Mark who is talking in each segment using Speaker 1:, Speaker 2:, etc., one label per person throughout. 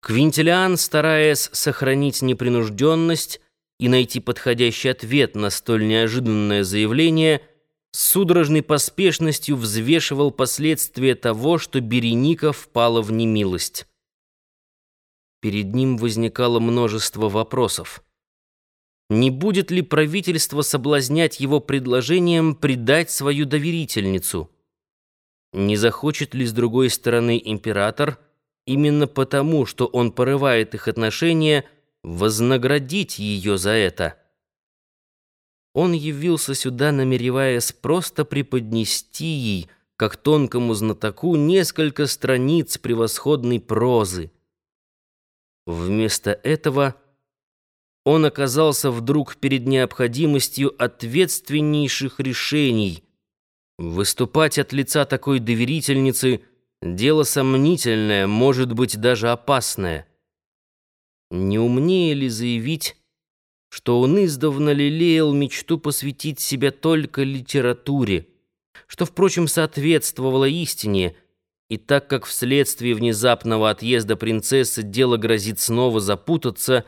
Speaker 1: Квинтилиан, стараясь сохранить непринужденность и найти подходящий ответ на столь неожиданное заявление, с судорожной поспешностью взвешивал последствия того, что Береника впала в немилость. Перед ним возникало множество вопросов. Не будет ли правительство соблазнять его предложением предать свою доверительницу? Не захочет ли с другой стороны император – именно потому, что он порывает их отношения, вознаградить ее за это. Он явился сюда, намереваясь просто преподнести ей, как тонкому знатоку, несколько страниц превосходной прозы. Вместо этого он оказался вдруг перед необходимостью ответственнейших решений. Выступать от лица такой доверительницы – Дело сомнительное, может быть, даже опасное. Не умнее ли заявить, что он издавна лелеял мечту посвятить себя только литературе, что, впрочем, соответствовало истине, и так как вследствие внезапного отъезда принцессы дело грозит снова запутаться,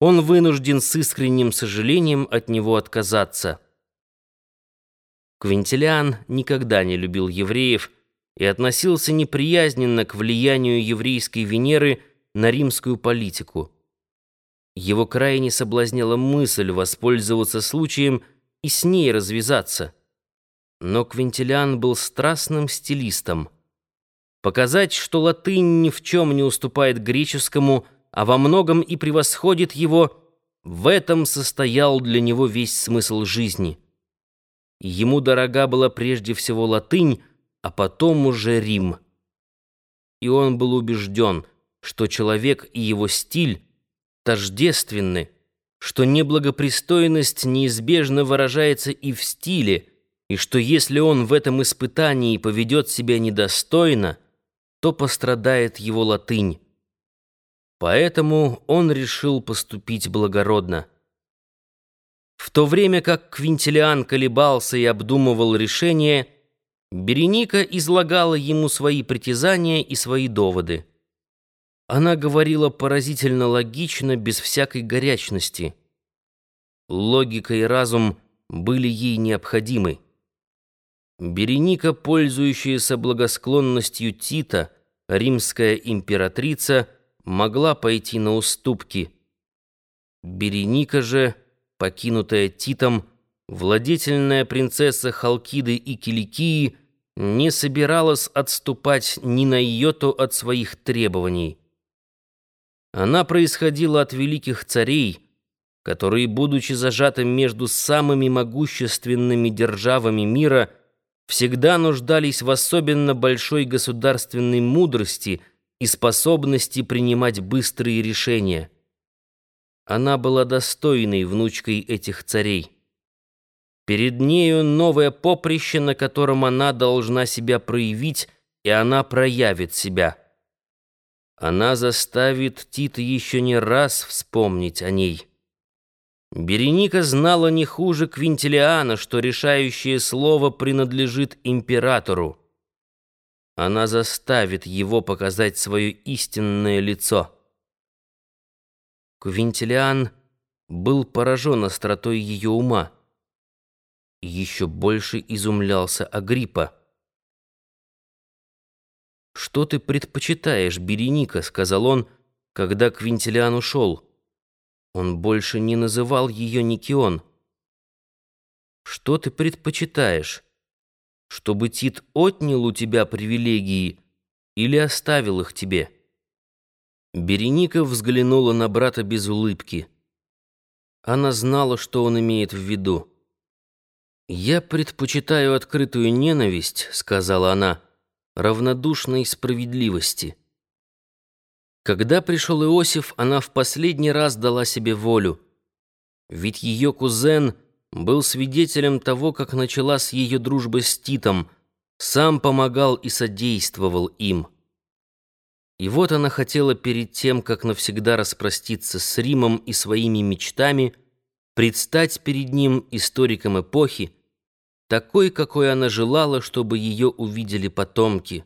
Speaker 1: он вынужден с искренним сожалением от него отказаться. Квинтилиан никогда не любил евреев, и относился неприязненно к влиянию еврейской Венеры на римскую политику. Его крайне соблазняла мысль воспользоваться случаем и с ней развязаться. Но Квинтилиан был страстным стилистом. Показать, что латынь ни в чем не уступает греческому, а во многом и превосходит его, в этом состоял для него весь смысл жизни. Ему дорога была прежде всего латынь, а потом уже Рим. И он был убежден, что человек и его стиль тождественны, что неблагопристойность неизбежно выражается и в стиле, и что если он в этом испытании поведет себя недостойно, то пострадает его латынь. Поэтому он решил поступить благородно. В то время как Квинтилиан колебался и обдумывал решение, Береника излагала ему свои притязания и свои доводы. Она говорила поразительно логично, без всякой горячности. Логика и разум были ей необходимы. Береника, пользующаяся благосклонностью Тита, римская императрица, могла пойти на уступки. Береника же, покинутая Титом, Владетельная принцесса Халкиды и Киликии не собиралась отступать ни на йоту от своих требований. Она происходила от великих царей, которые, будучи зажатым между самыми могущественными державами мира, всегда нуждались в особенно большой государственной мудрости и способности принимать быстрые решения. Она была достойной внучкой этих царей. Перед нею новое поприще, на котором она должна себя проявить, и она проявит себя. Она заставит Тита еще не раз вспомнить о ней. Береника знала не хуже Квинтилиана, что решающее слово принадлежит императору. Она заставит его показать свое истинное лицо. Квинтилиан был поражен остротой ее ума. Еще больше изумлялся Агриппа. «Что ты предпочитаешь, Береника?» — сказал он, когда Квинтилиан ушел. Он больше не называл ее Никион. «Что ты предпочитаешь? Чтобы Тит отнял у тебя привилегии или оставил их тебе?» Береника взглянула на брата без улыбки. Она знала, что он имеет в виду. «Я предпочитаю открытую ненависть», — сказала она, — «равнодушной справедливости». Когда пришел Иосиф, она в последний раз дала себе волю. Ведь ее кузен был свидетелем того, как началась ее дружба с Титом, сам помогал и содействовал им. И вот она хотела перед тем, как навсегда распроститься с Римом и своими мечтами, предстать перед ним историком эпохи, такой, какой она желала, чтобы ее увидели потомки.